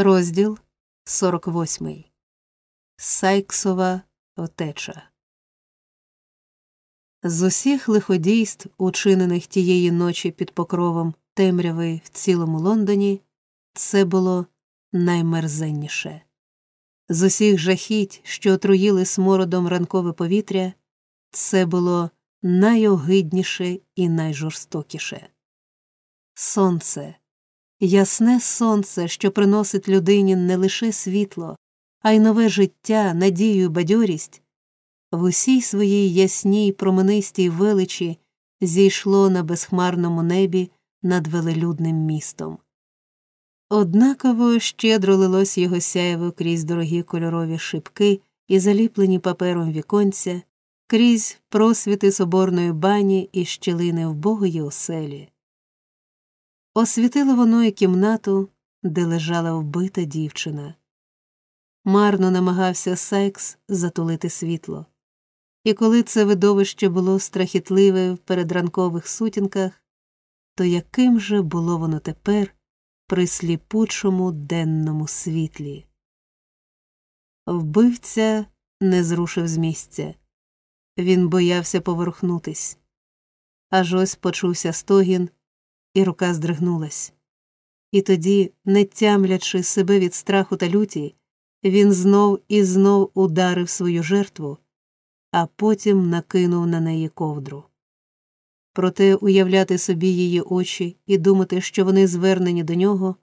Розділ 48. Сайксова втеча. З усіх лиходійств, учинених тієї ночі під покровом темряви в цілому Лондоні, це було наймерзенніше. З усіх жахіть, що отруїли смородом ранкове повітря, це було найогидніше і найжорстокіше. Сонце, ясне сонце, що приносить людині не лише світло, а й нове життя, надію й бадьорість, в усій своїй ясній променистій величі зійшло на безхмарному небі над велелюдним містом. Однаково щедро лилось його сяєво крізь дорогі кольорові шибки і заліплені папером віконця, крізь просвіти соборної бані і щілини вбогої оселі. Освітило воно і кімнату, де лежала вбита дівчина. Марно намагався Сайкс затулити світло, і коли це видовище було страхітливе в передранкових сутінках, то яким же було воно тепер при сліпучому денному світлі? Вбивця не зрушив з місця. Він боявся поверхнутись. Аж ось почувся стогін, і рука здригнулась. І тоді, не тямлячи себе від страху та люті, він знов і знов ударив свою жертву, а потім накинув на неї ковдру. Проте уявляти собі її очі і думати, що вони звернені до нього,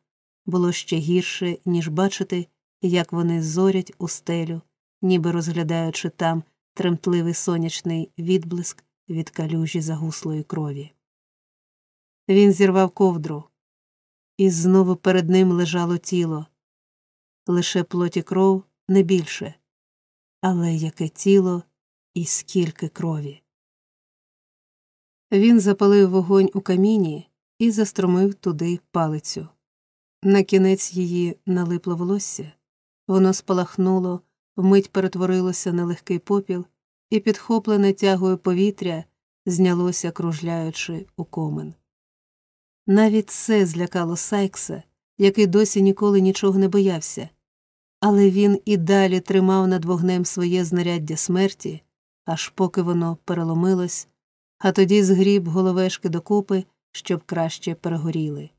було ще гірше, ніж бачити, як вони зорять у стелю, ніби розглядаючи там тремтливий сонячний відблиск від калюжі загуслої крові. Він зірвав ковдру, і знову перед ним лежало тіло лише плоті кров не більше, але яке тіло і скільки крові. Він запалив вогонь у каміні і застромив туди палицю. На кінець її налипло волосся, воно спалахнуло, вмить перетворилося на легкий попіл, і, підхоплене тягою повітря, знялося, кружляючи у комен. Навіть це злякало Сайкса, який досі ніколи нічого не боявся, але він і далі тримав над вогнем своє знаряддя смерті, аж поки воно переломилось, а тоді згріб головешки докупи, щоб краще перегоріли.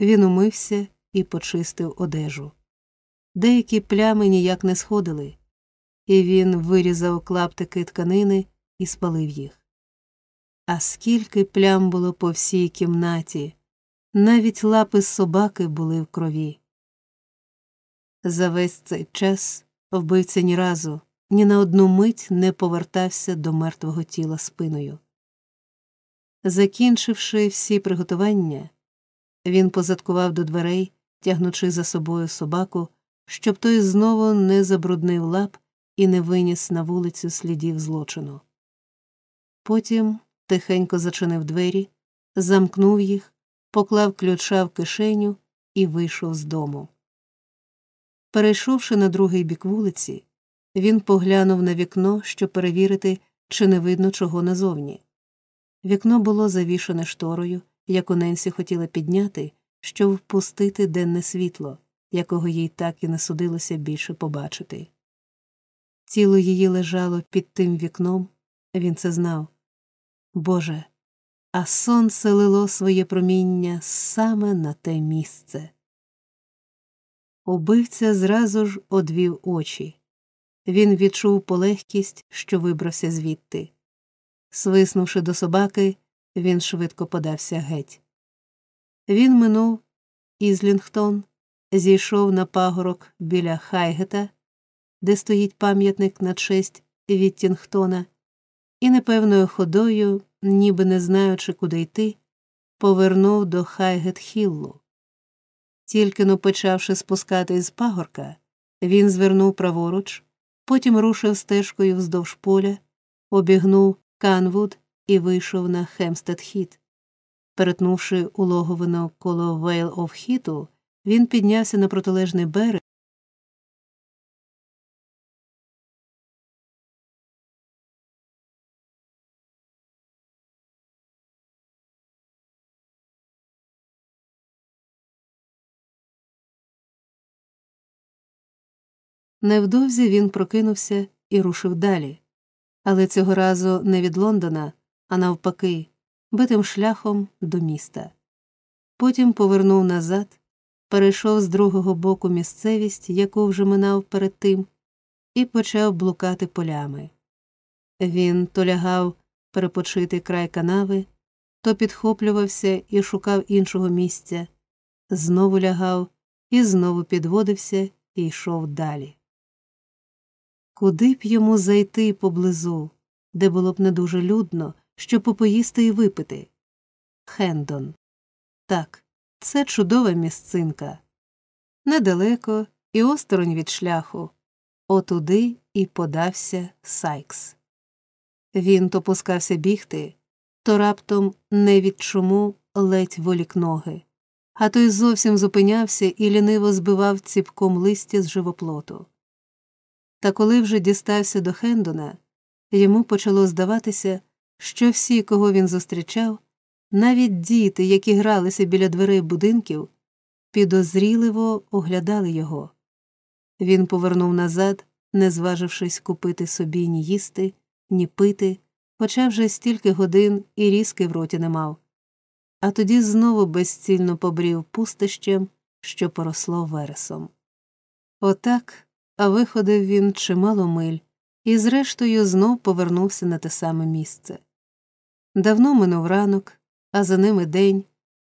Він умився і почистив одежу. Деякі плями ніяк не сходили, і він вирізав клаптики тканини і спалив їх. А скільки плям було по всій кімнаті, навіть лапи собаки були в крові. За весь цей час вбивця ні разу, ні на одну мить не повертався до мертвого тіла спиною. Закінчивши всі приготування, він позадкував до дверей, тягнучи за собою собаку, щоб той знову не забруднив лап і не виніс на вулицю слідів злочину. Потім тихенько зачинив двері, замкнув їх, поклав ключа в кишеню і вийшов з дому. Перейшовши на другий бік вулиці, він поглянув на вікно, щоб перевірити, чи не видно чого назовні. Вікно було завішане шторою, яку Ненсі хотіла підняти, щоб впустити денне світло, якого їй так і не судилося більше побачити. Тіло її лежало під тим вікном, він це знав. Боже, а сонце лило своє проміння саме на те місце. Убивця зразу ж одвів очі. Він відчув полегкість, що вибрався звідти. Свиснувши до собаки, він швидко подався геть. Він минув Ізлінгтон, зійшов на пагорок біля Хайгета, де стоїть пам'ятник на честь Віттінгтона, і непевною ходою, ніби не знаючи, куди йти, повернув до Хайгет-Хіллу. Тільки-но почавши спускатись з пагорка, він звернув праворуч, потім рушив стежкою вздовж поля, обігнув Канвуд і вийшов на Хемстед-Хіт. Перетнувши улоговину коло Вейл-оф-Хіту, він піднявся на протилежний берег. Невдовзі він прокинувся і рушив далі, але цього разу не від Лондона, а навпаки, битим шляхом до міста. Потім повернув назад, перейшов з другого боку місцевість, яку вже минав перед тим, і почав блукати полями. Він то лягав перепочити край канави, то підхоплювався і шукав іншого місця, знову лягав і знову підводився і йшов далі. Куди б йому зайти поблизу, де було б не дуже людно, щоб попоїсти і випити? Хендон. Так, це чудова місцинка. Недалеко і осторонь від шляху. Отуди і подався Сайкс. Він то пускався бігти, то раптом не від чому ледь волік ноги, а той зовсім зупинявся і ліниво збивав ціпком листя з живоплоту. Та коли вже дістався до Хендона, йому почало здаватися, що всі, кого він зустрічав, навіть діти, які гралися біля дверей будинків, підозріливо оглядали його. Він повернув назад, не зважившись купити собі ні їсти, ні пити, хоча вже стільки годин і різки в роті не мав, а тоді знову безцільно побрів пустищем, що поросло вересом. Отак а виходив він чимало миль і, зрештою, знов повернувся на те саме місце. Давно минув ранок, а за ними день,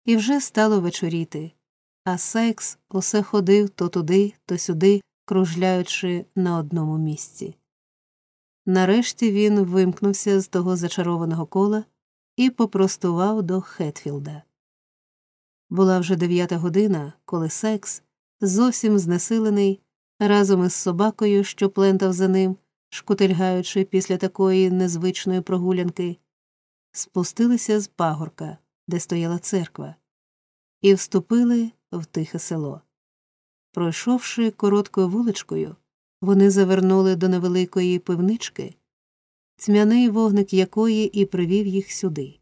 і вже стало вечоріти, а Сайкс усе ходив то туди, то сюди, кружляючи на одному місці. Нарешті він вимкнувся з того зачарованого кола і попростував до Хетфілда. Була вже дев'ята година, коли Сайкс, зовсім знесилений, разом із собакою, що плентав за ним, шкутильгаючи після такої незвичної прогулянки, спустилися з пагорка, де стояла церква, і вступили в тихе село. Пройшовши короткою вуличкою, вони завернули до невеликої пивнички, тьмяний вогник якої і привів їх сюди.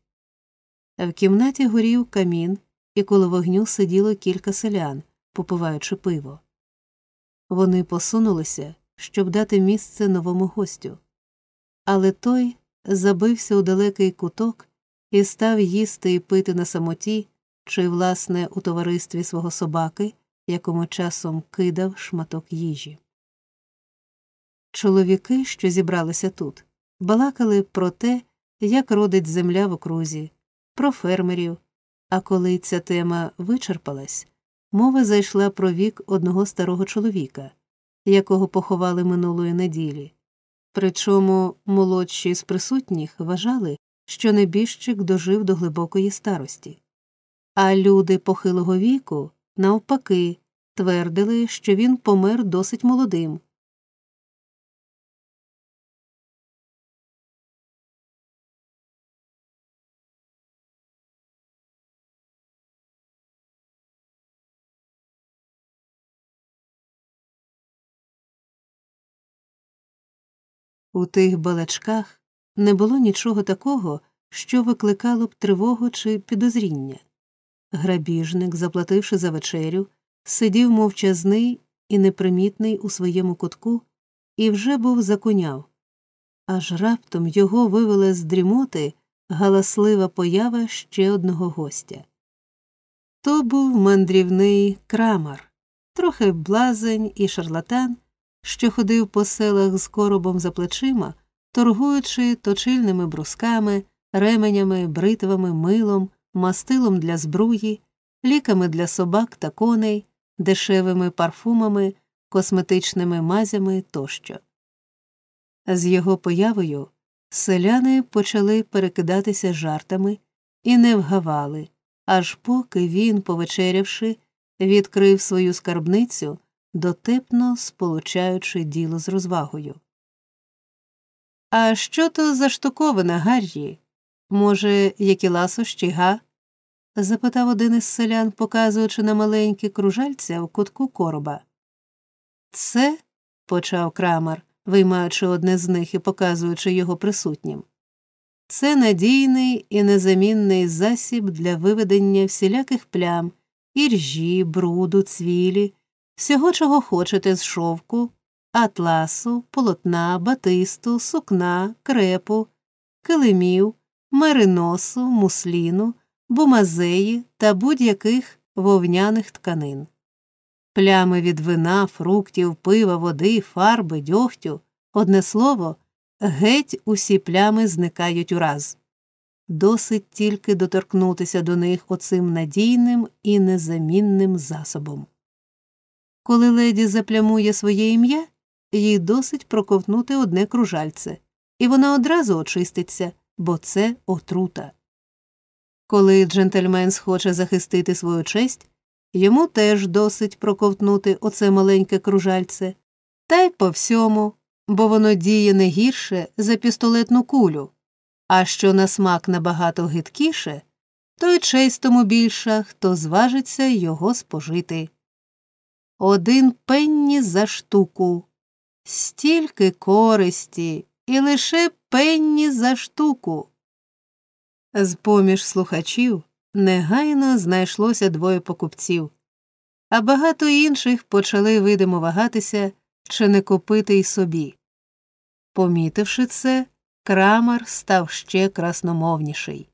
В кімнаті горів камін, і коло вогню сиділо кілька селян, попиваючи пиво. Вони посунулися, щоб дати місце новому гостю. Але той забився у далекий куток і став їсти і пити на самоті, чи, власне, у товаристві свого собаки, якому часом кидав шматок їжі. Чоловіки, що зібралися тут, балакали про те, як родить земля в окрузі, про фермерів, а коли ця тема вичерпалась, Мова зайшла про вік одного старого чоловіка, якого поховали минулої неділі. Причому молодші з присутніх вважали, що небіжчик дожив до глибокої старості, а люди похилого віку, навпаки, твердили, що він помер досить молодим, У тих балачках не було нічого такого, що викликало б тривогу чи підозріння. Грабіжник, заплативши за вечерю, сидів мовчазний і непримітний у своєму кутку і вже був законяв. Аж раптом його вивела з дрімоти галаслива поява ще одного гостя. То був мандрівний крамар, трохи блазень і шарлатан що ходив по селах з коробом за плечима, торгуючи точильними брусками, ременями, бритвами, милом, мастилом для збруї, ліками для собак та коней, дешевими парфумами, косметичними мазями тощо. З його появою селяни почали перекидатися жартами і не вгавали, аж поки він, повечерявши, відкрив свою скарбницю дотепно сполучаючи діло з розвагою. А що то за штуковина, Гаррі? Може, які ласощі, га? запитав один із селян, показуючи на маленькі кружальця в кутку короба. Це, почав крамар, виймаючи одне з них і показуючи його присутнім. Це надійний і незамінний засіб для виведення всіляких плям, іржі, бруду, цвілі, всього, чого хочете з шовку, атласу, полотна, батисту, сукна, крепу, килимів, мериносу, мусліну, бумазеї та будь-яких вовняних тканин. Плями від вина, фруктів, пива, води, фарби, дьогтю, одне слово, геть усі плями зникають ураз. Досить тільки доторкнутися до них оцим надійним і незамінним засобом. Коли леді заплямує своє ім'я, їй досить проковтнути одне кружальце, і вона одразу очиститься, бо це отрута. Коли джентльмен схоче захистити свою честь, йому теж досить проковтнути оце маленьке кружальце, та й по всьому, бо воно діє не гірше за пістолетну кулю, а що на смак набагато гидкіше, то й честь тому більша, хто зважиться його спожити. Один пенні за штуку, стільки користі, і лише пенні за штуку. З поміж слухачів негайно знайшлося двоє покупців, а багато інших почали видимо вагатися, чи не купити й собі. Помітивши це, крамар став ще красномовніший.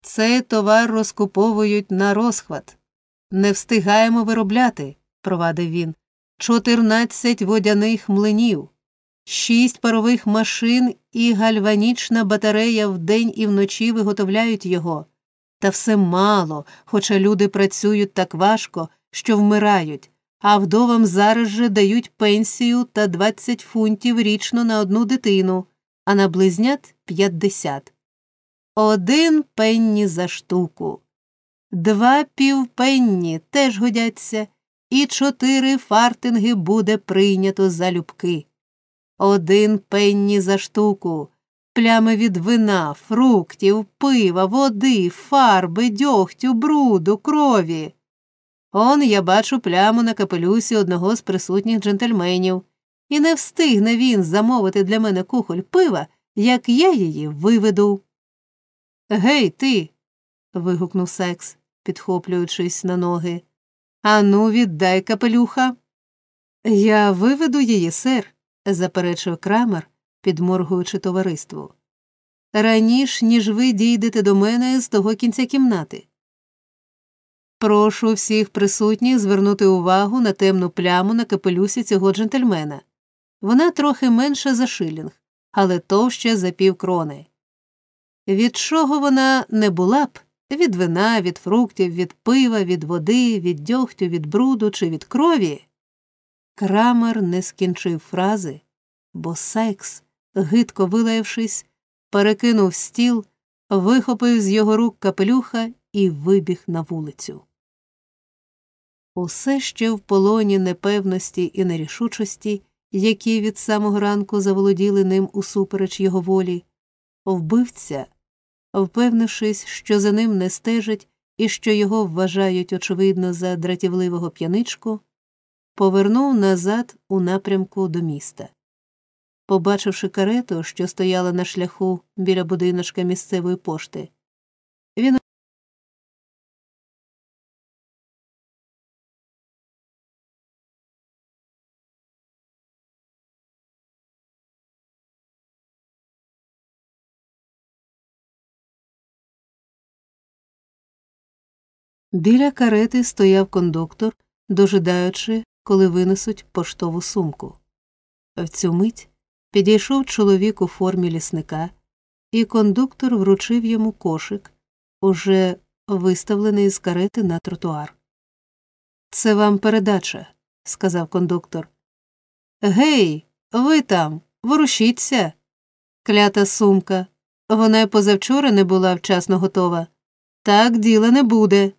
Цей товар розкуповують на розхват. Не встигаємо виробляти, провадив він, чотирнадцять водяних млинів шість парових машин і гальванічна батарея вдень і вночі виготовляють його. Та все мало, хоча люди працюють так важко, що вмирають, а вдовам зараз же дають пенсію та 20 фунтів річно на одну дитину, а на близнят 50. Один пенні за штуку. Два півпенні теж годяться, і чотири фартинги буде прийнято залюбки. Один пенні за штуку, плями від вина, фруктів, пива, води, фарби, дьогтю, бруду, крові. Он я бачу пляму на капелюсі одного з присутніх джентльменів, і не встигне він замовити для мене кухоль пива, як я її виведу. Гей, ти. вигукнув секс, підхоплюючись на ноги. Ану, віддай капелюха. Я виведу її, сер заперечив крамер, підморгуючи товариству. Раніш, ніж ви дійдете до мене з того кінця кімнати. Прошу всіх присутніх звернути увагу на темну пляму на капелюсі цього джентльмена. Вона трохи менша за шилінг, але товща за півкрони. Від чого вона не була б від вина, від фруктів, від пива, від води, від дьогтю, від бруду чи від крові. Крамер не скінчив фрази, бо Сайкс, гидко вилаявшись, перекинув стіл, вихопив з його рук капелюха і вибіг на вулицю. Усе ще в полоні непевності і нерішучості, які від самого ранку заволоділи ним усупереч його волі, вбивця, впевнившись, що за ним не стежать і що його вважають, очевидно, за дратівливого п'яничку повернув назад у напрямку до міста. Побачивши карету, що стояла на шляху біля будиночка місцевої пошти, він Біля карети стояв кондуктор, дожидаючи, коли винесуть поштову сумку. В цю мить підійшов чоловік у формі лісника, і кондуктор вручив йому кошик, уже виставлений з карети на тротуар. Це вам передача, сказав кондуктор. Гей, ви там, ворушіться. Клята сумка. Вона й позавчора не була вчасно готова. Так діла не буде.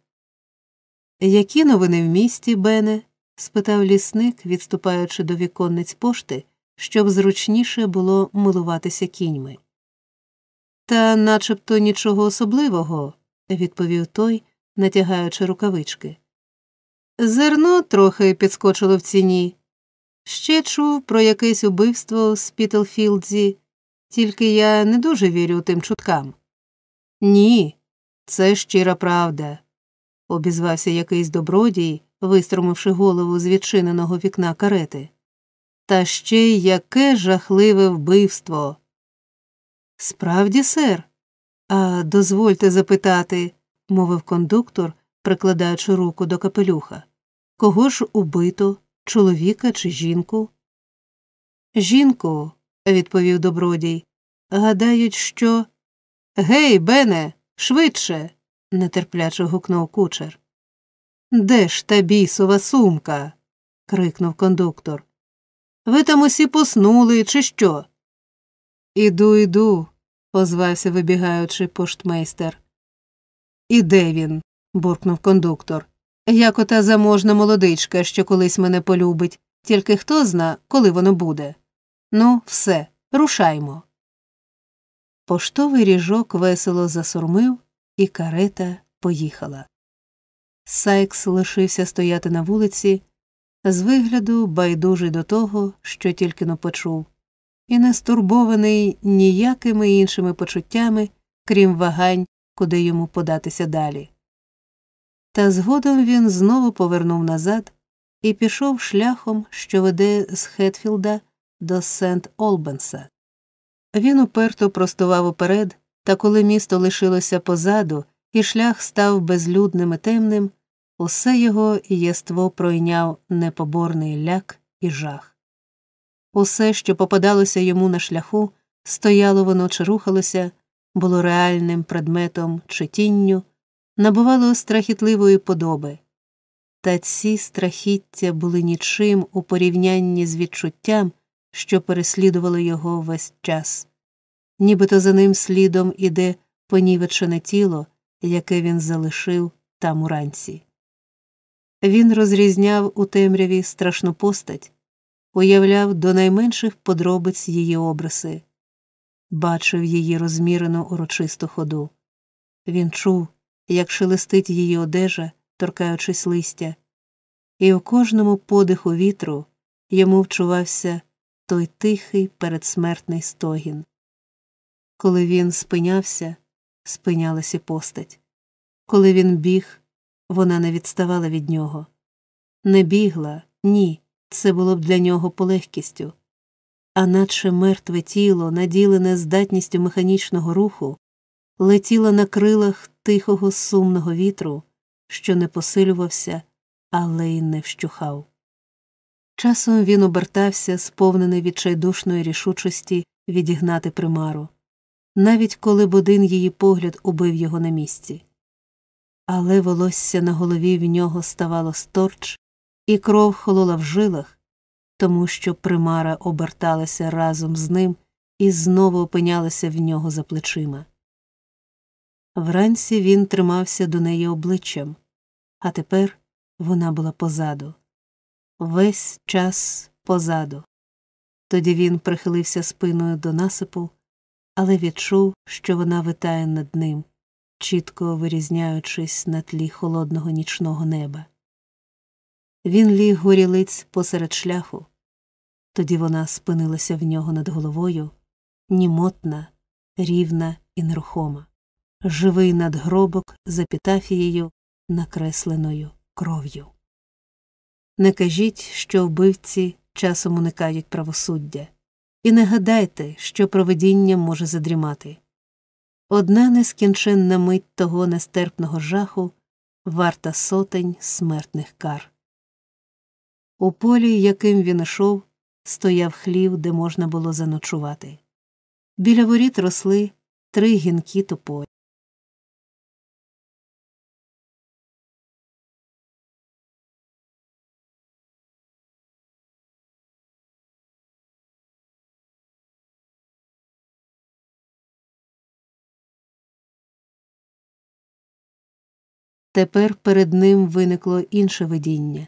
Які новини в місті, Бене? спитав лісник, відступаючи до віконниць пошти, щоб зручніше було милуватися кіньми. Та начебто нічого особливого, відповів той, натягаючи рукавички. Зерно трохи підскочило в ціні. Ще чув про якесь убивство з Пітлфілдзі, тільки я не дуже вірю тим чуткам. Ні, це щира правда, обізвався якийсь добродій, вистромивши голову з відчиненого вікна карети. Та ще й яке жахливе вбивство. Справді, сер, а дозвольте запитати, мовив кондуктор, прикладаючи руку до капелюха. Кого ж убито, чоловіка чи жінку? Жінку, відповів добродій. Гадають, що. Гей, Бене, швидше. Нетерпляче гукнув кучер. Де ж та бісова сумка? крикнув кондуктор. Ви там усі поснули, чи що? Іду, іду, озвався вибігаючи поштмейстер. І де він? буркнув кондуктор. Як ота заможна молодичка, що колись мене полюбить, тільки хто зна, коли воно буде. Ну, все, рушаймо. Поштовий ріжок весело засурмив, і карета поїхала. Сайкс лишився стояти на вулиці, з вигляду байдужий до того, що тільки но почув, і не стурбований ніякими іншими почуттями, крім вагань, куди йому податися далі. Та згодом він знову повернув назад і пішов шляхом, що веде з Хетфілда до Сент Олбенса. Він уперто простував уперед, та коли місто лишилося позаду, і шлях став безлюдним і темним, усе його єство пройняв непоборний ляк і жах. Усе, що попадалося йому на шляху, стояло воно чи рухалося, було реальним предметом чи тінню, набувало страхітливої подоби. Та ці страхіття були нічим у порівнянні з відчуттям, що переслідувало його весь час, нібито за ним слідом іде понівечене тіло, яке він залишив там уранці. Він розрізняв у темряві страшну постать, уявляв до найменших подробиць її обриси, бачив її розмірену урочисту ходу. Він чув, як шелестить її одежа, торкаючись листя, і у кожному подиху вітру йому вчувався той тихий передсмертний стогін. Коли він спинявся, спинялася постать. Коли він біг, вона не відставала від нього. Не бігла, ні, це було б для нього полегкістю. А наче мертве тіло, наділене здатністю механічного руху, летіло на крилах тихого сумного вітру, що не посилювався, але й не вщухав. Часом він обертався, сповнений відчайдушної рішучості відігнати примару, навіть коли б один її погляд убив його на місці. Але волосся на голові в нього ставало сторч, і кров холола в жилах, тому що примара оберталася разом з ним і знову опинялася в нього за плечима. Вранці він тримався до неї обличчям, а тепер вона була позаду весь час позаду. Тоді він прихилився спиною до насипу, але відчув, що вона витає над ним, чітко вирізняючись на тлі холодного нічного неба. Він ліг горілиць посеред шляху, тоді вона спинилася в нього над головою, німотна, рівна і нерухома, живий надгробок з епітафією, накресленою кров'ю. Не кажіть, що вбивці часом уникають правосуддя, і не гадайте, що провидіння може задрімати. Одна нескінченна мить того нестерпного жаху варта сотень смертних кар. У полі, яким він йшов, стояв хлів, де можна було заночувати. Біля воріт росли три гінкі тополі. Тепер перед ним виникло інше видіння,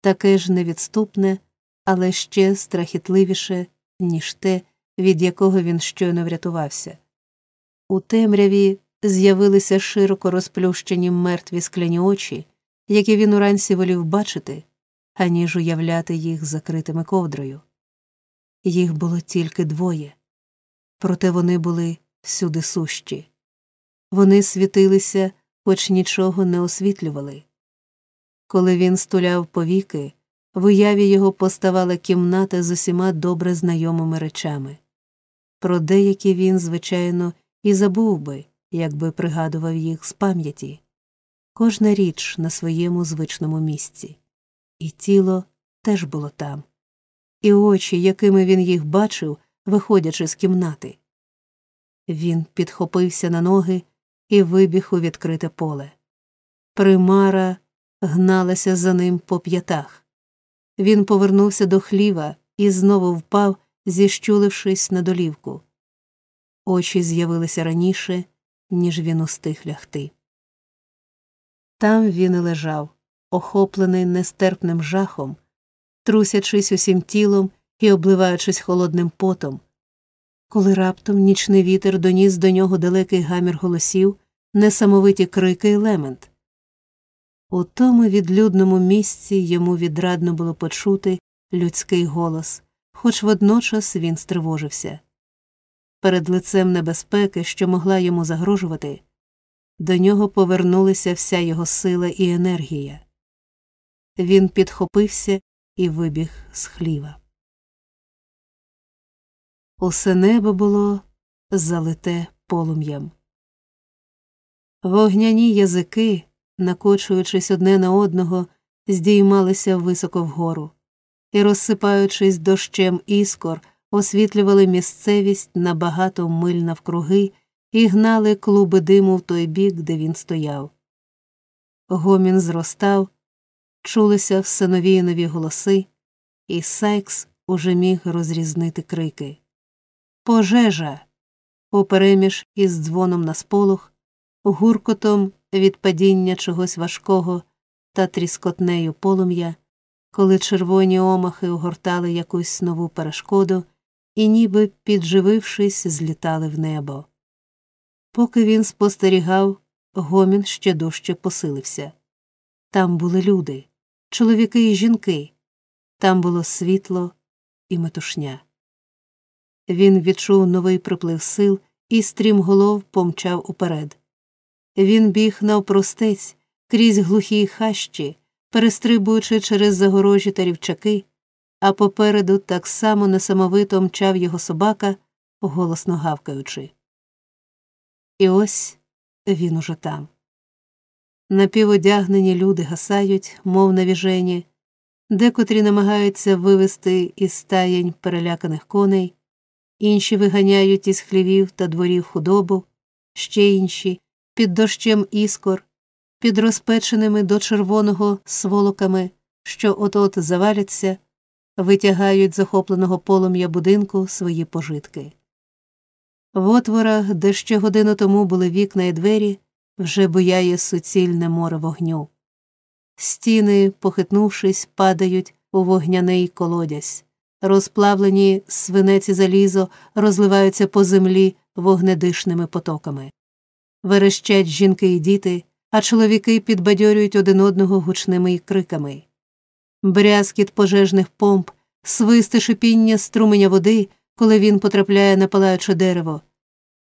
таке ж невідступне, але ще страхітливіше, ніж те, від якого він щойно врятувався. У темряві з'явилися широко розплющені мертві скляні очі, які він уранці волів бачити, аніж уявляти їх закритими ковдрою. Їх було тільки двоє, проте вони були всюди сущі. Вони світилися хоч нічого не освітлювали. Коли він стуляв повіки, в уяві його поставала кімната з усіма добре знайомими речами. Про деякі він, звичайно, і забув би, якби пригадував їх з пам'яті. Кожна річ на своєму звичному місці, і тіло теж було там, і очі, якими він їх бачив, виходячи з кімнати. Він підхопився на ноги і вибіг у відкрите поле. Примара гналася за ним по п'ятах. Він повернувся до хліва і знову впав, зіщулившись на долівку. Очі з'явилися раніше, ніж він устиг лягти. Там він і лежав, охоплений нестерпним жахом, трусячись усім тілом і обливаючись холодним потом, коли раптом нічний вітер доніс до нього далекий гамір голосів, несамовиті крики й лемент. У тому відлюдному місці йому відрадно було почути людський голос, хоч водночас він стривожився. Перед лицем небезпеки, що могла йому загрожувати, до нього повернулися вся його сила і енергія. Він підхопився і вибіг з хліва. Усе небо було залите полум'ям. Вогняні язики, накочуючись одне на одного, здіймалися високо вгору і, розсипаючись дощем іскор, освітлювали місцевість на багато миль навкруги і гнали клуби диму в той бік, де він стояв. Гомін зростав, чулися все нові й нові голоси, і Сайкс уже міг розрізнити крики. Пожежа. Упереміж із дзвоном на сполох, гуркотом від падіння чогось важкого та тріскотнею полум'я, коли червоні омахи огортали якусь нову перешкоду і, ніби підживившись, злітали в небо. Поки він спостерігав, гомін ще дужче посилився. Там були люди, чоловіки і жінки, там було світло і метушня. Він відчув новий приплив сил і стрімголов помчав уперед. Він біг навпростець крізь глухі хащі, перестрибуючи через загорожі та рівчаки, а попереду так само несамовито мчав його собака, голосно гавкаючи. І ось він уже там. Напіводягнені люди гасають, мов навіжені, декотрі намагаються вивести із стаєнь переляканих коней інші виганяють із хлівів та дворів худобу, ще інші під дощем іскор, під розпеченими до червоного сволоками, що от от заваляться, витягають захопленого полум'я будинку свої пожитки. В отворах, де ще годину тому були вікна і двері, вже бояє суцільне море вогню. Стіни, похитнувшись, падають у вогняний колодязь розплавлені свинець і залізо розливаються по землі вогнедишними потоками. Верещать жінки і діти, а чоловіки підбадьорюють один одного гучними криками. Брязкіт пожежних помп, свисти шипіння струменя води, коли він потрапляє на палаюче дерево,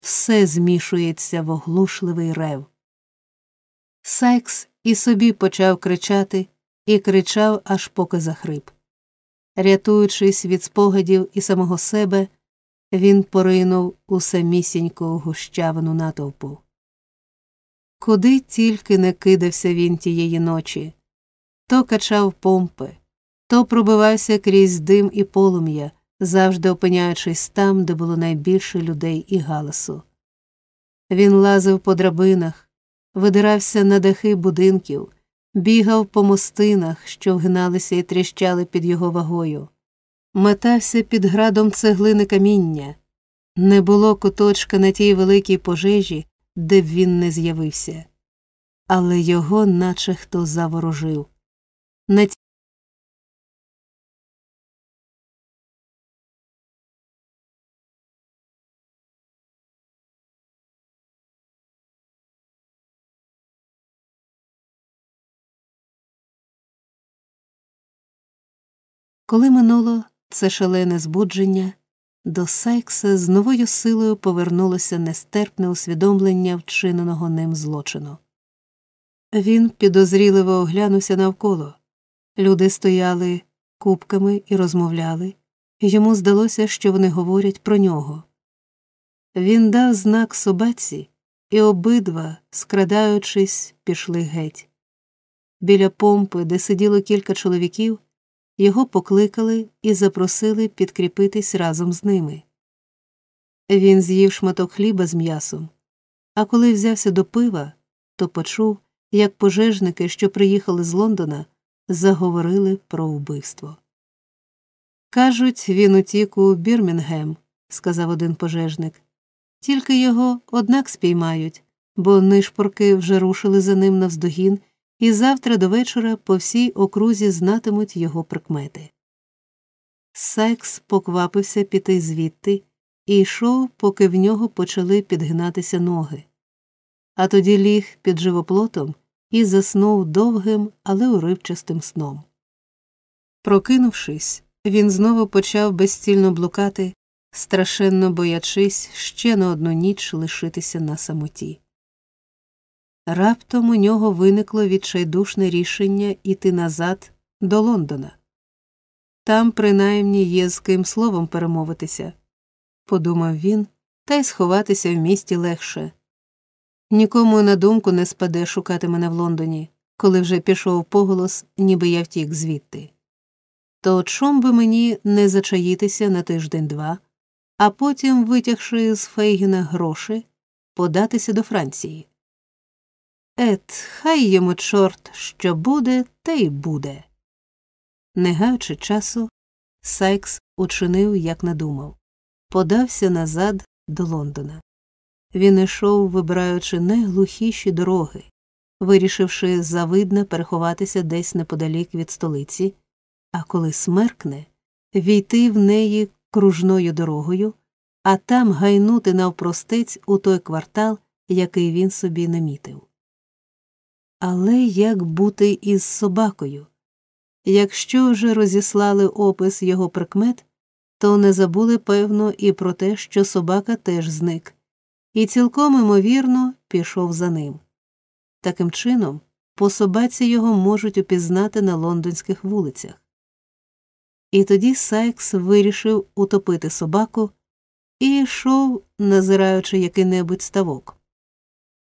все змішується в оглушливий рев. Сайкс і собі почав кричати і кричав, аж поки захрип. Рятуючись від спогадів і самого себе, він поринув у самісіньку гущавину натовпу. Куди тільки не кидався він тієї ночі, то качав помпи, то пробивався крізь дим і полум'я, завжди опиняючись там, де було найбільше людей і галасу. Він лазив по драбинах, видирався на дахи будинків бігав по мостинах, що вгналися і тріщали під його вагою, метався під градом цеглини каміння. Не було куточка на тій великій пожежі, де б він не з'явився, але його наче хто заворожив. Коли минуло це шалене збудження, до Сайкса з новою силою повернулося нестерпне усвідомлення вчиненого ним злочину. Він підозріливо оглянувся навколо. Люди стояли купками і розмовляли, йому здалося, що вони говорять про нього. Він дав знак собаці, і обидва, скрадаючись, пішли геть. Біля помпи, де сиділо кілька чоловіків, його покликали і запросили підкріпитись разом з ними. Він з'їв шматок хліба з м'ясом, а коли взявся до пива, то почув, як пожежники, що приїхали з Лондона, заговорили про вбивство. Кажуть, він утік у Бірмінгем, сказав один пожежник. Тільки його однак спіймають, бо нишпорки вже рушили за ним навздогін, і завтра до вечора по всій окрузі знатимуть його прикмети. Сайкс поквапився піти звідти і йшов, поки в нього почали підгинатися ноги. А тоді ліг під живоплотом і заснув довгим, але уривчастим сном. Прокинувшись, він знову почав безцільно блукати, страшенно боячись ще на одну ніч лишитися на самоті. Раптом у нього виникло відчайдушне рішення іти назад до Лондона. Там, принаймні, є з ким словом перемовитися, подумав він, та й сховатися в місті легше. Нікому на думку не спаде шукати мене в Лондоні, коли вже пішов поголос, ніби я втік звідти. То чом би мені не зачаїтися на тиждень два, а потім, витягши з Фейгіна гроші, податися до Франції. Ет, хай йому чорт, що буде, те й буде. Не гаючи часу, Сайкс учинив, як надумав, подався назад до Лондона. Він ішов, вибираючи найглухіші дороги, вирішивши завидно переховатися десь неподалік від столиці, а коли смеркне, війти в неї кружною дорогою, а там гайнути навпростець у той квартал, який він собі намітив. Але як бути із собакою? Якщо вже розіслали опис його прикмет, то не забули, певно, і про те, що собака теж зник, і цілком імовірно пішов за ним. Таким чином, по собаці його можуть упізнати на лондонських вулицях. І тоді Сайкс вирішив утопити собаку і йшов, назираючи який небудь ставок.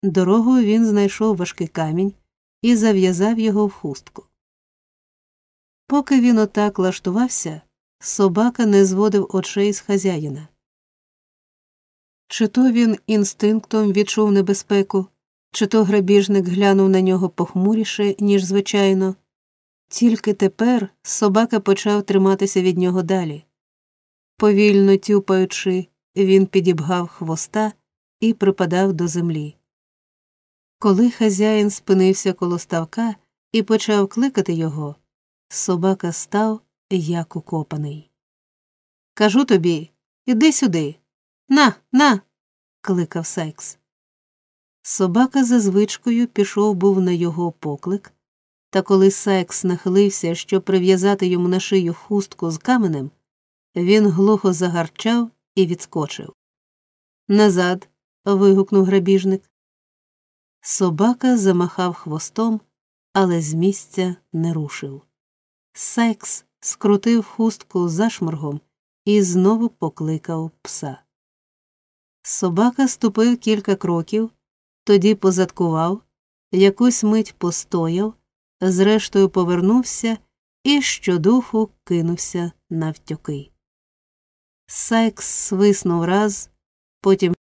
Дорогою він знайшов важкий камінь і зав'язав його в хустку. Поки він отак лаштувався, собака не зводив очей з хазяїна. Чи то він інстинктом відчув небезпеку, чи то грабіжник глянув на нього похмуріше, ніж звичайно. Тільки тепер собака почав триматися від нього далі. Повільно тюпаючи, він підібгав хвоста і припадав до землі. Коли хазяїн спинився коло ставка і почав кликати його, собака став як укопаний. Кажу тобі, іди сюди. На, на. кликав Сайкс. Собака за звичкою пішов був на його поклик, та коли Сайкс нахилився, щоб прив'язати йому на шию хустку з каменем, він глухо загарчав і відскочив. Назад. вигукнув грабіжник. Собака замахав хвостом, але з місця не рушив. Сайкс скрутив хустку зашморгом і знову покликав пса. Собака ступив кілька кроків, тоді позадкував, якусь мить постояв, зрештою повернувся і щодуху кинувся навтьоки. Сайкс свиснув раз, потім